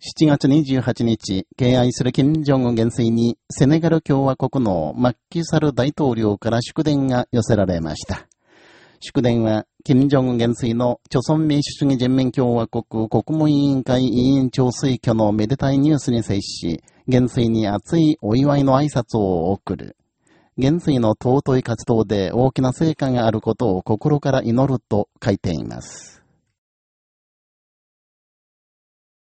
7月28日、敬愛する金正恩元帥に、セネガル共和国のマッキサル大統領から祝電が寄せられました。祝電は、金正恩元帥の、朝鮮民主主義人民共和国国務委員会委員長推挙のめでたいニュースに接し、元帥に熱いお祝いの挨拶を送る。元帥の尊い活動で大きな成果があることを心から祈ると書いています。